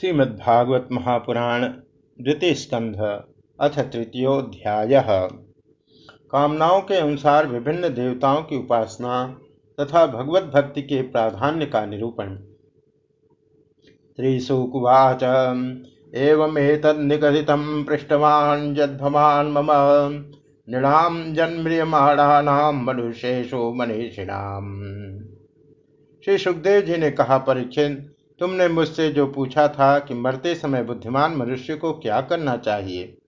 श्रीमद्भागवत महापुराण द्वितीय स्कंध अथ तृतीयोध्याय कामनाओं के अनुसार विभिन्न देवताओं की उपासना तथा भगवत भक्ति के प्राधान्य का निरूपण। श्रीशुकुवाच एवमेतन्निगदित पृष्ठवान् यद्भवान् मम नृणां जन्म्रियमाणानां मनुष्येषु मनीषिणाम्। श्री सुखदेव जी ने कहा परीक्षित तुमने मुझसे जो पूछा था कि मरते समय बुद्धिमान मनुष्य को क्या करना चाहिए,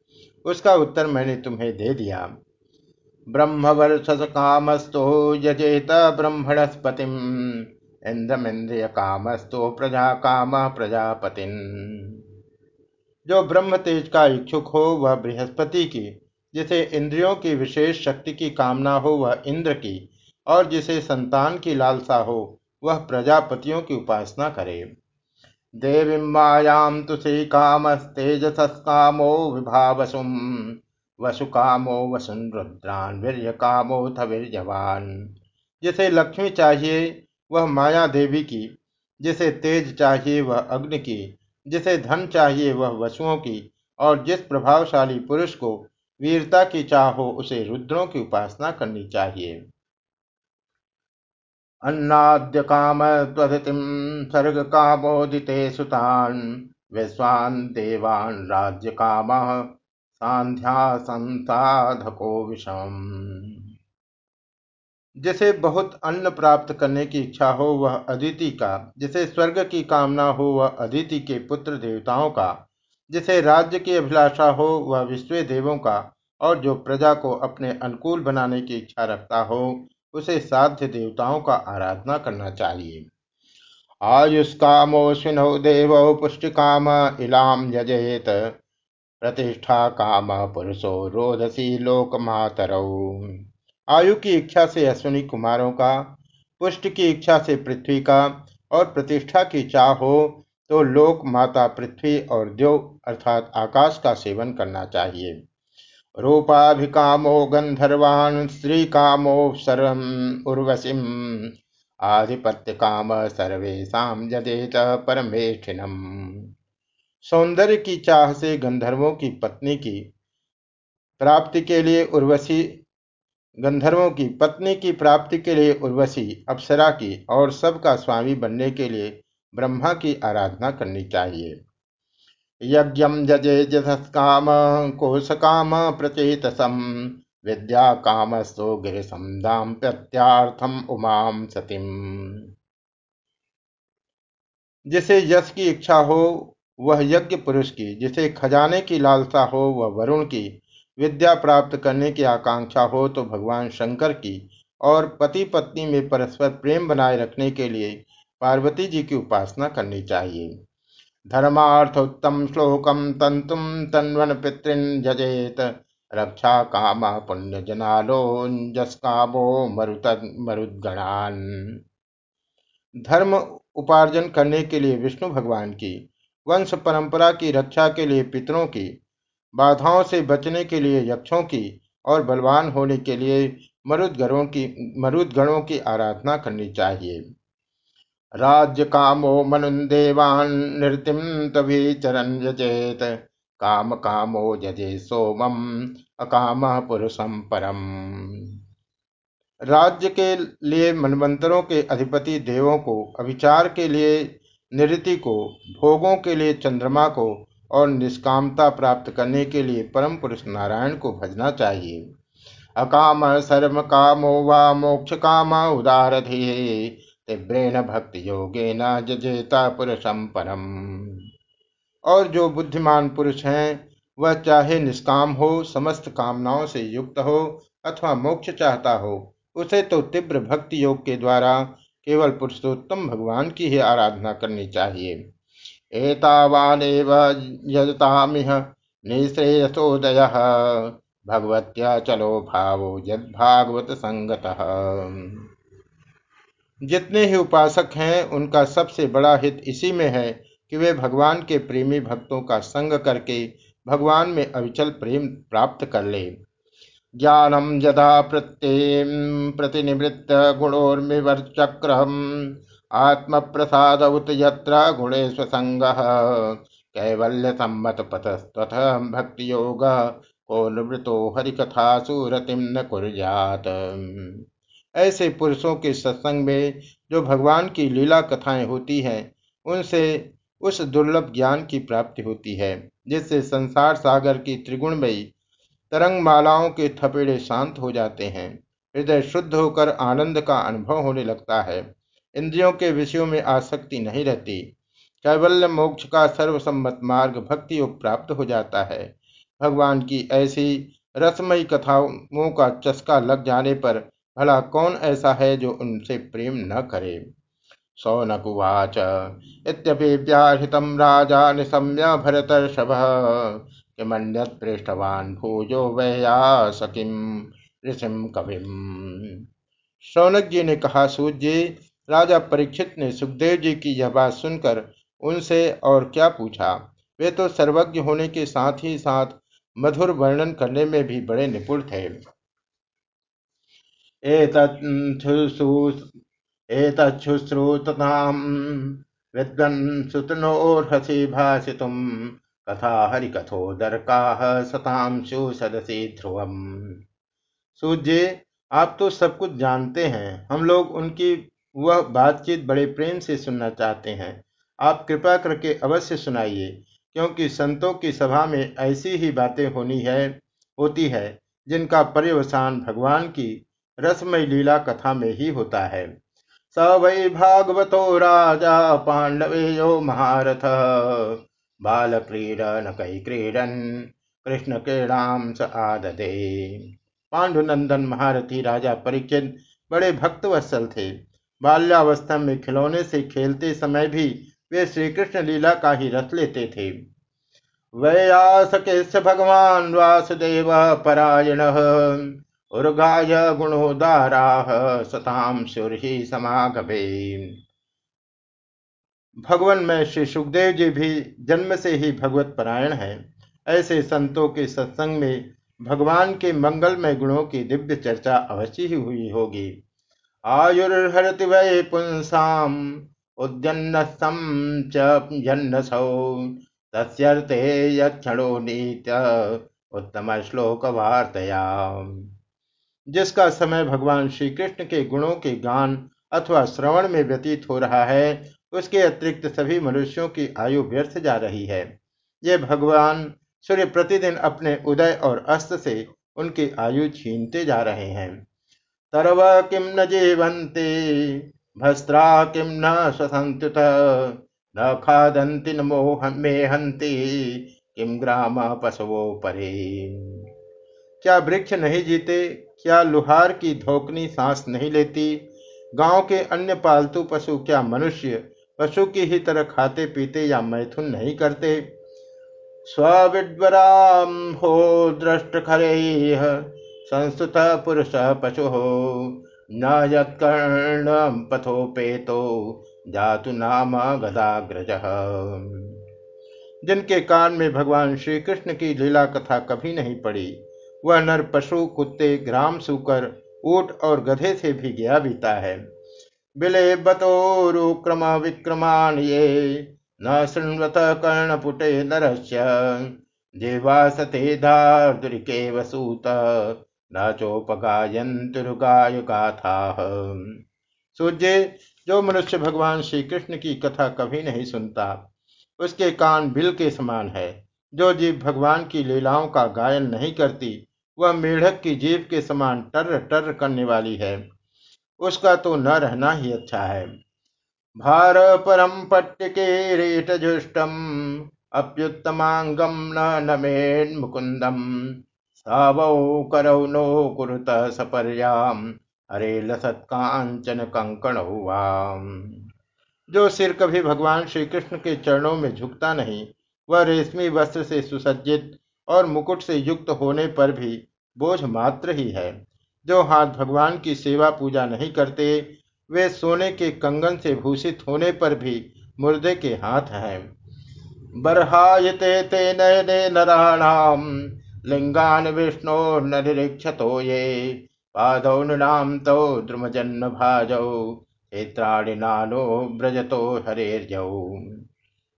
उसका उत्तर मैंने तुम्हें दे दिया। ब्रह्मवर्ष कामस्तो यजेत ब्रह्मणस्पति इंद्रमिंद्रिय कामस्तो प्रजा काम प्रजापति जो ब्रह्म तेज का इच्छुक हो, वह बृहस्पति की, जिसे इंद्रियों की विशेष शक्ति की कामना हो, वह इंद्र की, और जिसे संतान की लालसा हो, वह प्रजापतियों की उपासना करे। देवी मायां तु श्रीकामस्तेजसस्कामो विभावसुम, वसुकामो वसुन रुद्रान वीर्य कामोथ वीर्यवान जिसे लक्ष्मी चाहिए, वह माया देवी की। जिसे तेज चाहिए, वह अग्नि की। जिसे धन चाहिए, वह वसुओं की। और जिस प्रभावशाली पुरुष को वीरता की चाह हो, उसे रुद्रों की उपासना करनी चाहिए। अन्नाद्य काम त्वधितिम सर्ग कामोदिते सुतान विश्वान देवान राज्य काम सांध्या संसाधको विषम जिसे बहुत अन्न प्राप्त करने की इच्छा हो, वह अदिति का, जिसे स्वर्ग की कामना हो, वह अदिति के पुत्र देवताओं का, जिसे राज्य की अभिलाषा हो, वह विश्व देवों का, और जो प्रजा को अपने अनुकूल बनाने की इच्छा रखता हो उसे साध्य देवताओं का आराधना करना चाहिए। आयुष कामोश्विनौ देव पुष्टि काम इलाम यजेत। प्रतिष्ठा काम पुरुषो रोधसी लोक आयु की इच्छा से अश्विनी कुमारों का, पुष्ट की इच्छा से पृथ्वी का और प्रतिष्ठा की चाह हो तो लोक माता पृथ्वी और देव अर्थात आकाश का सेवन करना चाहिए। रूपाभिकामो गंधर्वान् स्त्रीकामोऽप्सरम् उर्वशीम् आधिपत्य काम सर्वेशा जदेत परमेष्ठिनम। सौंदर्य की चाह से गंधर्वों की पत्नी की प्राप्ति के लिए उर्वशी गंधर्वों की पत्नी की प्राप्ति के लिए उर्वशी, अप्सरा की और सबका स्वामी बनने के लिए ब्रह्मा की आराधना करनी चाहिए। यज्ञ जजे जसकाम कोशकाम प्रचेतसम विद्या कामस्तो गिरिशम दाम्पत्यार्थम उमाम सतीम जिसे यश की इच्छा हो, वह यज्ञ पुरुष की, जिसे खजाने की लालसा हो, वह वरुण की, विद्या प्राप्त करने की आकांक्षा हो तो भगवान शंकर की, और पति पत्नी में परस्पर प्रेम बनाए रखने के लिए पार्वती जी की उपासना करनी चाहिए। धर्मार्थोत्तम श्लोकम तंतुम तन्वन पितृन जजेत रक्षा काम पुण्य जनालोजस्कामो मरुत, मरुदगणान। धर्म उपार्जन करने के लिए विष्णु भगवान की, वंश परंपरा की रक्षा के लिए पितरों की, बाधाओं से बचने के लिए यक्षों की और बलवान होने के लिए मरुदगणों की मरुदगणों की आराधना करनी चाहिए। राज्य कामो मनुदेवान् नृतिम तभी यजेत। काम कामो जजे सोमम, अकाम पुरुषम परम। राज्य के लिए मनवंतरों के अधिपति देवों को अभिचार के लिए निरति को, भोगों के लिए चंद्रमा को और निष्कामता प्राप्त करने के लिए परम पुरुष नारायण को भजना चाहिए। अकाम सर्व कामो वा मोक्ष काम उदारधि। तीव्रेण भक्ति योगे न जजेता पुरुषम परम और जो बुद्धिमान पुरुष हैं, वह चाहे निष्काम हो, समस्त कामनाओं से युक्त हो, अथवा मोक्ष चाहता हो, उसे तो तीव्र भक्ति योग के द्वारा केवल पुरुषोत्तम भगवान की ही आराधना करनी चाहिए। एतावानेव भगवत्या चलो भावो यद भागवत संगत। जितने ही उपासक हैं, उनका सबसे बड़ा हित इसी में है कि वे भगवान के प्रेमी भक्तों का संग करके भगवान में अविचल प्रेम प्राप्त कर ले। ज्ञानम यदा प्रत्यय प्रतिनिवृत्त गुणोर्मिवर्चक्र आत्म प्रसाद उत यत्र गुणेश संग कैवल्य सम्मत पतस्तथ भक्ति योग को निवृतो हरिकथा सुरतिम न कुर्यात। ऐसे पुरुषों के सत्संग में जो भगवान की लीला कथाएँ होती हैं, उनसे उस दुर्लभ ज्ञान की प्राप्ति होती है, जिससे संसार सागर की त्रिगुणमयी तरंग मालाओं के थपेड़े शांत हो जाते हैं। हृदय शुद्ध होकर आनंद का अनुभव होने लगता है। इंद्रियों के विषयों में आसक्ति नहीं रहती। कैवल्य मोक्ष का सर्वसम्मत मार्ग भक्ति योग प्राप्त हो जाता है। भगवान की ऐसी रसमयी कथाओं का चस्का लग जाने पर भला कौन ऐसा है जो उनसे प्रेम न करे? सौनकुवाच इत्यपि व्याहृतं राजा निशम्य भरतर्षभः। किमन्यत् पृष्ठवान् भूजो वैयासकिं ऋषिम कविम। शौनक जी ने कहा सूर्य राजा परीक्षित ने सुखदेव जी की यह बात सुनकर उनसे और क्या पूछा? वे तो सर्वज्ञ होने के साथ ही साथ मधुर वर्णन करने में भी बड़े निपुण थे। एतच्छुश्रुतताम् विद्वन् सुतनोर्हसि भाषितुम् कथा हरिकथोदरकाः सतांशु सदसी ध्रुवम। सूर्य, आप तो सब कुछ जानते हैं। हम लोग उनकी वह बातचीत बड़े प्रेम से सुनना चाहते हैं। आप कृपा करके अवश्य सुनाइए, क्योंकि संतों की सभा में ऐसी ही बातें होनी है, होती है, जिनका पर्यवसान भगवान की रसमय लीला कथा में ही होता है। स वै भागवतो राजा पांडवेयो महारथ। बाल क्रीडन कई क्रीडन कृष्ण क्रीड़ाम स आददे। पांडुनंदन महारथी राजा परीक्षित बड़े भक्त भक्तवत्सल थे। बाल्यावस्था में खिलौने से खेलते समय भी वे श्री कृष्ण लीला का ही रस लेते थे। वैयासके भगवान वासुदेव परायण उर्गाय गुणोदारा सताम सुरही समागभे भगवान में श्री सुखदेव जी भी जन्म से ही भगवत परायण है। ऐसे संतों के सत्संग में भगवान के मंगलमय गुणों की दिव्य चर्चा अवश्य ही हुई होगी। आयुर्हरति वै पुंसाम उद्यन्नसं च जन्नसौ तस्यर्थे यक्षणो नीत्य उत्तम श्लोक वार्तया जिसका समय भगवान श्री कृष्ण के गुणों के गान अथवा श्रवण में व्यतीत हो रहा है, उसके अतिरिक्त सभी मनुष्यों की आयु व्यर्थ जा रही है। ये भगवान सूर्य प्रतिदिन अपने उदय और अस्त से उनकी आयु छीनते जा रहे हैं। तरव किम न जीवंती भस्त्रा किम न स्वसंत्युत न खादंति न मोह मेहंती किम ग्राम पशवो परे क्या वृक्ष नहीं जीते क्या लुहार की धोकनी सांस नहीं लेती? गाँव के अन्य पालतू पशु क्या मनुष्य? पशु की ही तरह खाते पीते या मैथुन नहीं करते? स्विड्वराम हो दृष्ट खरे संस्तुत पुरुष पशु हो न यत्कर्ण पथोपेतो, जातु नाम गदाग्रज। जिनके कान में भगवान श्री कृष्ण की लीला कथा कभी नहीं पड़ी वह नर पशु, कुत्ते, ग्राम सुकर, ऊट और गधे से भी गया बीता है। बिले बतोरु क्रम विक्रमान ये, न शृण्वत कर्णपुटे नरस्य। देवासते धार्दुरिके वसूत, न चोपगायंतुर्गाय गाथा सूर्य, जो मनुष्य भगवान श्री कृष्ण की कथा कभी नहीं सुनता, उसके कान बिल के समान है। जो जीव भगवान की लीलाओं का गायन नहीं करती वह मेढक की जीव के समान टर्र टर करने वाली है। उसका तो न रहना ही अच्छा है। भार परम पट्टिके रेट जुष्टम, अप्युत्तमांगम न नमेन मुकुंदम। सावौ करौ नो कुरुत सपर्याम हरे लसत कांचन कंकण जो सिर कभी भगवान श्री कृष्ण के चरणों में झुकता नहीं, वह रेशमी वस्त्र से सुसज्जित और मुकुट से युक्त होने पर भी बोझ मात्र ही है। जो हाथ भगवान की सेवा पूजा नहीं करते, वे सोने के कंगन से भूषित होने पर भी मुर्दे के हाथ हैं। बर्हायते ते नयने नराणाम लिंगान विष्णु निरीक्षतो ये। पादौ नृणाम तौ द्रुमजन्म भाजौ नेत्राणिनानो ब्रजतो हरेर्यौ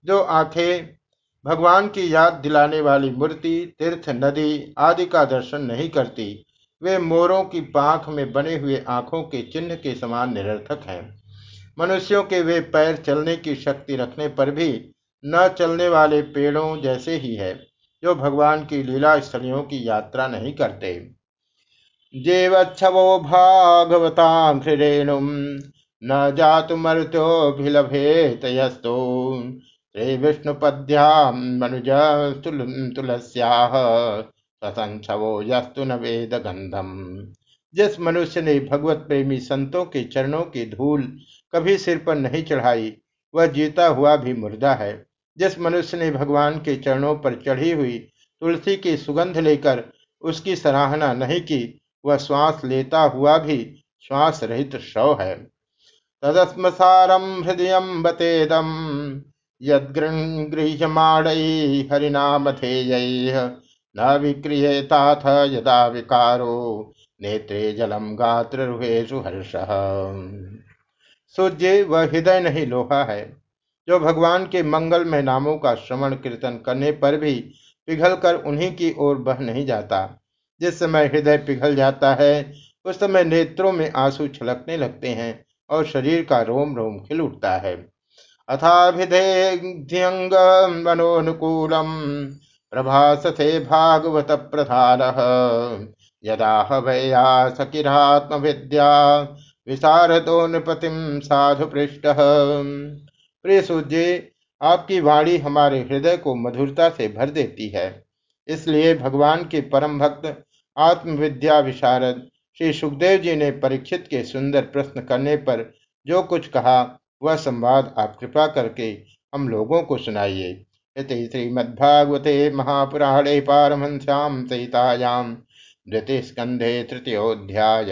जो आँखें भगवान की याद दिलाने वाली मूर्ति, तीर्थ नदी आदि का दर्शन नहीं करती। वे मोरों की पाख में बने हुए आँखों के चिन्ह के समान निरर्थक हैं। मनुष्यों के वे पैर चलने की शक्ति रखने पर भी न चलने वाले पेड़ों जैसे ही है, जो भगवान की लीला स्थलियों की यात्रा नहीं करते। जेवच्छवो भागवता हृणु न जातु जातुमर्त्योभिलभेत यस्तो श्री विष्णुपद्याम मनुज तुलस्याह ससंक्षवो यस्तु न वेद गंधम जिस मनुष्य ने भगवत प्रेमी संतों के चरणों की धूल कभी सिर पर नहीं चढ़ाई, वह जीता हुआ भी मुर्दा है। जिस मनुष्य ने भगवान के चरणों पर चढ़ी हुई तुलसी की सुगंध लेकर उसकी सराहना नहीं की, वह श्वास लेता हुआ भी श्वास रहित शव है। तदस्मसारम हृदय बतेदम। यदृह्यमाण हरिनामधेय न विक्रियेताथ यदा विकारो नेत्रे जलम गात्र हर्ष। सूर्य वह हृदय नहीं लोहा है। जो भगवान के मंगलमय नामों का श्रवण कीर्तन करने पर भी पिघलकर उन्हीं की ओर बह नहीं जाता। जिस समय हृदय पिघल जाता है, उस समय नेत्रों में आँसू छलकने लगते हैं और शरीर का रोम रोम खिल उठता है। अथाभिधेयंग मनोनुकूलम प्रभासते भागवत प्रधान यदा हवया सकिरात्म विद्या विशारदो नृपतिम साधु पृष्ठ प्रिय सूर्य आपकी वाणी हमारे हृदय को मधुरता से भर देती है। इसलिए भगवान के परम भक्त, आत्मविद्या विशारद, श्री सुखदेव जी ने परीक्षित के सुंदर प्रश्न करने पर जो कुछ कहा वह संवाद आप कृपा करके हम लोगों को सुनाइए। ये श्रीमद्भागवते महापुराणे पारमश्याम सहितायाम द्वितीय स्कंधे तृतीयोध्याय